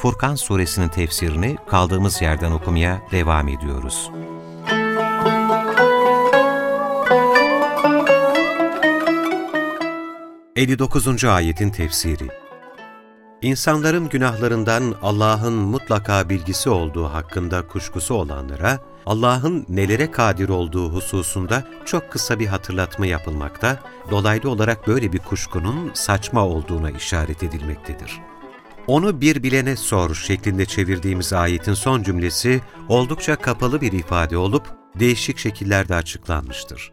Furkan Suresinin tefsirini kaldığımız yerden okumaya devam ediyoruz. ...59. ayetin tefsiri İnsanların günahlarından Allah'ın mutlaka bilgisi olduğu hakkında kuşkusu olanlara, Allah'ın nelere kadir olduğu hususunda çok kısa bir hatırlatma yapılmakta, dolaylı olarak böyle bir kuşkunun saçma olduğuna işaret edilmektedir. Onu bir bilene sor şeklinde çevirdiğimiz ayetin son cümlesi oldukça kapalı bir ifade olup değişik şekillerde açıklanmıştır.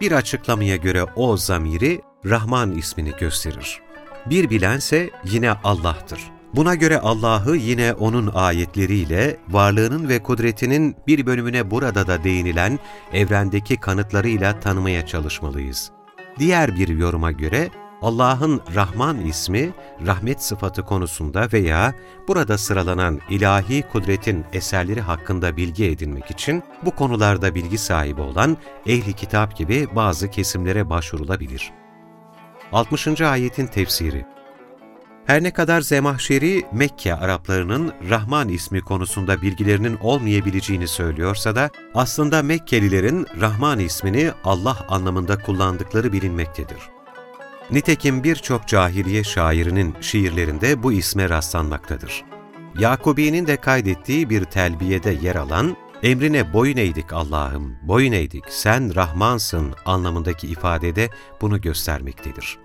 Bir açıklamaya göre o zamiri Rahman ismini gösterir. Bir bilense yine Allah'tır. Buna göre Allah'ı yine O'nun ayetleriyle, varlığının ve kudretinin bir bölümüne burada da değinilen evrendeki kanıtlarıyla tanımaya çalışmalıyız. Diğer bir yoruma göre Allah'ın Rahman ismi, rahmet sıfatı konusunda veya burada sıralanan ilahi kudretin eserleri hakkında bilgi edinmek için bu konularda bilgi sahibi olan ehli kitap gibi bazı kesimlere başvurulabilir. 60. ayetin tefsiri her ne kadar Zemahşeri, Mekke Araplarının Rahman ismi konusunda bilgilerinin olmayabileceğini söylüyorsa da, aslında Mekkelilerin Rahman ismini Allah anlamında kullandıkları bilinmektedir. Nitekim birçok cahiliye şairinin şiirlerinde bu isme rastlanmaktadır. Yakubi'nin de kaydettiği bir telbiyede yer alan, emrine boyun eğdik Allah'ım, boyun eğdik, sen Rahmansın anlamındaki ifadede bunu göstermektedir.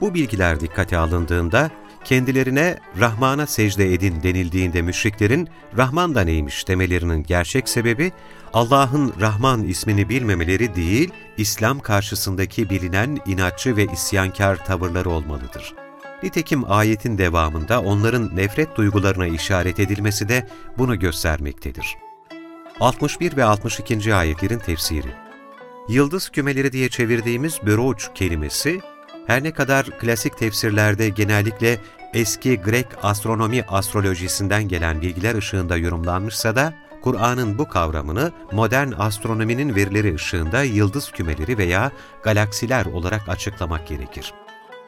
Bu bilgiler dikkate alındığında, kendilerine Rahman'a secde edin denildiğinde müşriklerin Rahman da neymiş demelerinin gerçek sebebi, Allah'ın Rahman ismini bilmemeleri değil, İslam karşısındaki bilinen inatçı ve isyankar tavırları olmalıdır. Nitekim ayetin devamında onların nefret duygularına işaret edilmesi de bunu göstermektedir. 61 ve 62. ayetlerin tefsiri Yıldız kümeleri diye çevirdiğimiz böroç kelimesi, her ne kadar klasik tefsirlerde genellikle eski Grek astronomi astrolojisinden gelen bilgiler ışığında yorumlanmışsa da, Kur'an'ın bu kavramını modern astronominin verileri ışığında yıldız kümeleri veya galaksiler olarak açıklamak gerekir.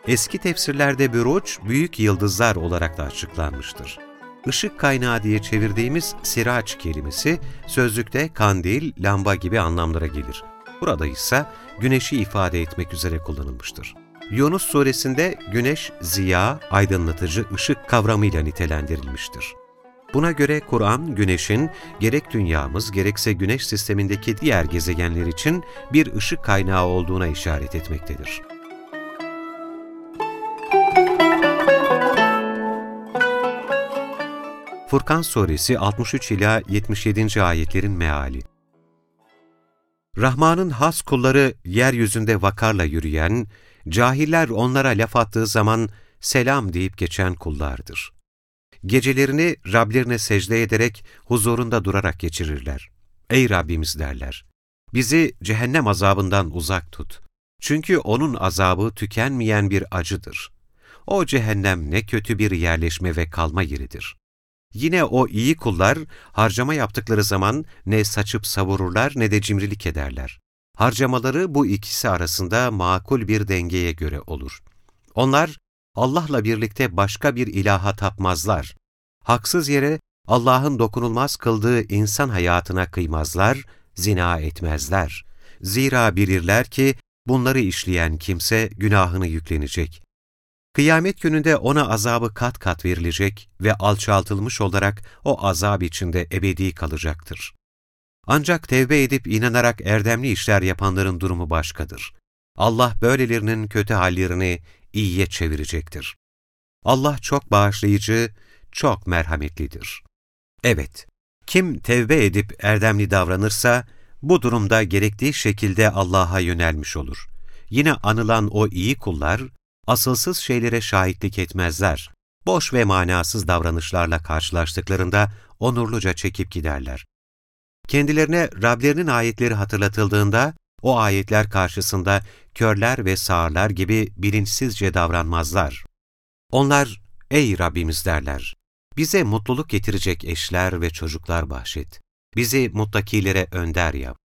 Eski tefsirlerde büruç, büyük yıldızlar olarak da açıklanmıştır. Işık kaynağı diye çevirdiğimiz siraç kelimesi, sözlükte kandil, lamba gibi anlamlara gelir. Burada ise güneşi ifade etmek üzere kullanılmıştır. Yunus suresinde güneş, ziya, aydınlatıcı ışık kavramıyla nitelendirilmiştir. Buna göre Kur'an, güneşin gerek dünyamız gerekse güneş sistemindeki diğer gezegenler için bir ışık kaynağı olduğuna işaret etmektedir. Furkan Suresi 63 ila 77. ayetlerin meali. Rahman'ın has kulları yeryüzünde vakarla yürüyen, cahiller onlara laf attığı zaman selam deyip geçen kullardır. Gecelerini Rablerine secde ederek huzurunda durarak geçirirler. Ey Rabbimiz derler, bizi cehennem azabından uzak tut. Çünkü onun azabı tükenmeyen bir acıdır. O cehennem ne kötü bir yerleşme ve kalma yeridir. Yine o iyi kullar harcama yaptıkları zaman ne saçıp savururlar ne de cimrilik ederler. Harcamaları bu ikisi arasında makul bir dengeye göre olur. Onlar Allah'la birlikte başka bir ilaha tapmazlar. Haksız yere Allah'ın dokunulmaz kıldığı insan hayatına kıymazlar, zina etmezler. Zira bilirler ki bunları işleyen kimse günahını yüklenecek. Kıyamet gününde ona azabı kat kat verilecek ve alçaltılmış olarak o azab içinde ebedi kalacaktır. Ancak tevbe edip inanarak erdemli işler yapanların durumu başkadır. Allah böylelerinin kötü hallerini iyiye çevirecektir. Allah çok bağışlayıcı, çok merhametlidir. Evet, kim tevbe edip erdemli davranırsa, bu durumda gerektiği şekilde Allah'a yönelmiş olur. Yine anılan o iyi kullar, asılsız şeylere şahitlik etmezler. boş ve manasız davranışlarla karşılaştıklarında onurluca çekip giderler. Kendilerine Rablerinin ayetleri hatırlatıldığında, o ayetler karşısında körler ve sağırlar gibi bilinçsizce davranmazlar. Onlar, ey Rabbimiz derler, bize mutluluk getirecek eşler ve çocuklar bahşet. Bizi muttakilere önder yap.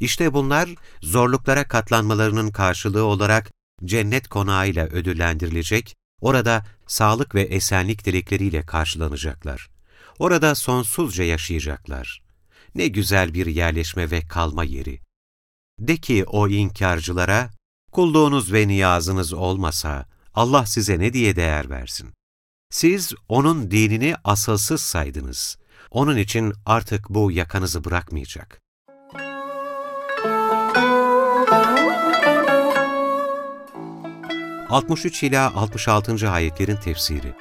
İşte bunlar zorluklara katlanmalarının karşılığı olarak cennet konağıyla ödüllendirilecek, orada sağlık ve esenlik dilekleriyle karşılanacaklar. Orada sonsuzca yaşayacaklar. Ne güzel bir yerleşme ve kalma yeri. De ki o inkarcılara, kulluğunuz ve niyazınız olmasa Allah size ne diye değer versin? Siz O'nun dinini asılsız saydınız. Onun için artık bu yakanızı bırakmayacak. ...63 ila 66. ayetlerin tefsiri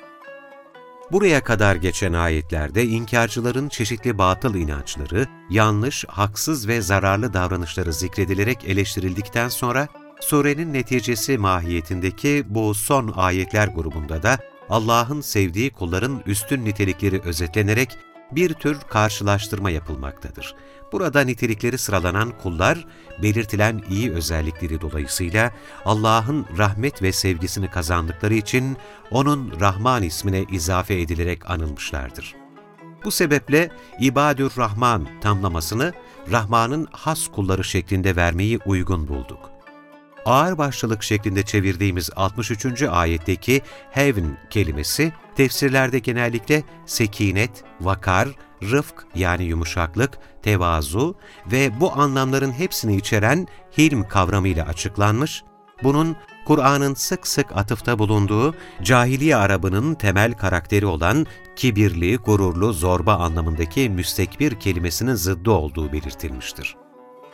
Buraya kadar geçen ayetlerde inkarcıların çeşitli batıl inançları, yanlış, haksız ve zararlı davranışları zikredilerek eleştirildikten sonra, surenin neticesi mahiyetindeki bu son ayetler grubunda da Allah'ın sevdiği kulların üstün nitelikleri özetlenerek bir tür karşılaştırma yapılmaktadır. Burada nitelikleri sıralanan kullar, belirtilen iyi özellikleri dolayısıyla Allah'ın rahmet ve sevgisini kazandıkları için O'nun Rahman ismine izafe edilerek anılmışlardır. Bu sebeple İbadur Rahman tamlamasını Rahman'ın has kulları şeklinde vermeyi uygun bulduk ağır başlılık şeklinde çevirdiğimiz 63. ayetteki heaven kelimesi, tefsirlerde genellikle sekinet, vakar, rıfk yani yumuşaklık, tevazu ve bu anlamların hepsini içeren hilm kavramıyla açıklanmış, bunun Kur'an'ın sık sık atıfta bulunduğu cahiliye Arabının temel karakteri olan kibirli, gururlu, zorba anlamındaki müstekbir kelimesinin zıddı olduğu belirtilmiştir.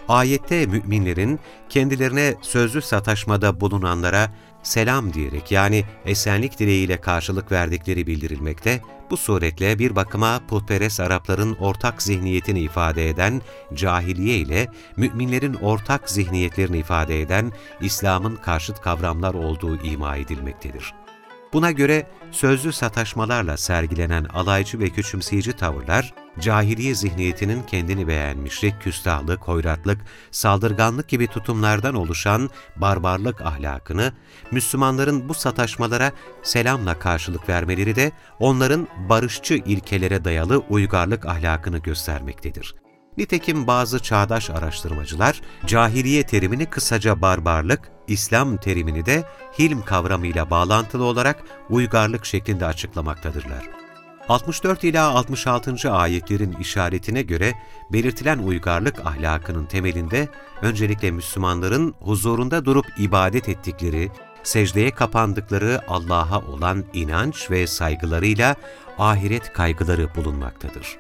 Ayette müminlerin kendilerine sözlü sataşmada bulunanlara selam diyerek yani esenlik dileğiyle karşılık verdikleri bildirilmekte, bu suretle bir bakıma putperest Arapların ortak zihniyetini ifade eden cahiliye ile müminlerin ortak zihniyetlerini ifade eden İslam'ın karşıt kavramlar olduğu ima edilmektedir. Buna göre sözlü sataşmalarla sergilenen alaycı ve küçümseyici tavırlar, cahiliye zihniyetinin kendini beğenmişlik, küstahlık, hoyratlık, saldırganlık gibi tutumlardan oluşan barbarlık ahlakını, Müslümanların bu sataşmalara selamla karşılık vermeleri de onların barışçı ilkelere dayalı uygarlık ahlakını göstermektedir. Nitekim bazı çağdaş araştırmacılar, cahiliye terimini kısaca barbarlık, İslam terimini de hilm kavramıyla bağlantılı olarak uygarlık şeklinde açıklamaktadırlar. 64 ila 66. ayetlerin işaretine göre belirtilen uygarlık ahlakının temelinde öncelikle Müslümanların huzurunda durup ibadet ettikleri, secdeye kapandıkları Allah'a olan inanç ve saygılarıyla ahiret kaygıları bulunmaktadır.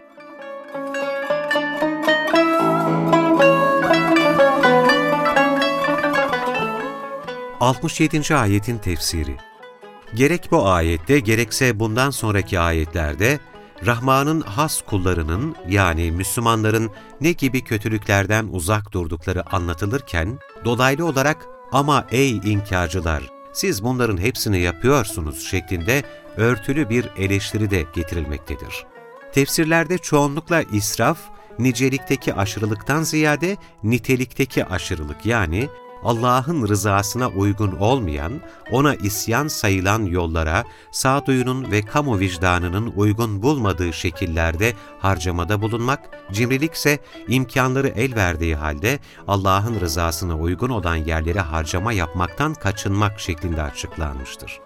67. ayetin tefsiri Gerek bu ayette gerekse bundan sonraki ayetlerde Rahman'ın has kullarının yani Müslümanların ne gibi kötülüklerden uzak durdukları anlatılırken dolaylı olarak ama ey inkarcılar siz bunların hepsini yapıyorsunuz şeklinde örtülü bir eleştiri de getirilmektedir. Tefsirlerde çoğunlukla israf, nicelikteki aşırılıktan ziyade nitelikteki aşırılık yani Allah'ın rızasına uygun olmayan, ona isyan sayılan yollara, sağduyunun ve kamu vicdanının uygun bulmadığı şekillerde harcamada bulunmak, cimrilikse imkanları el verdiği halde Allah'ın rızasına uygun olan yerlere harcama yapmaktan kaçınmak şeklinde açıklanmıştır.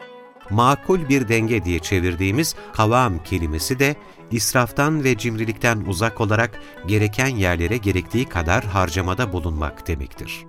Makul bir denge diye çevirdiğimiz kavam kelimesi de israftan ve cimrilikten uzak olarak gereken yerlere gerektiği kadar harcamada bulunmak demektir.